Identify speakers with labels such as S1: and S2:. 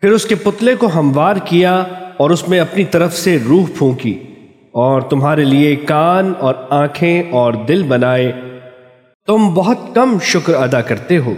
S1: پھر اس کے پتلے کو ہموار کیا اور اس میں اپنی طرف سے روح پھونکی اور تمہارے لیے کان اور آنکھیں اور دل بنائے۔ تم بہت کم شکر ادا کرتے ہو۔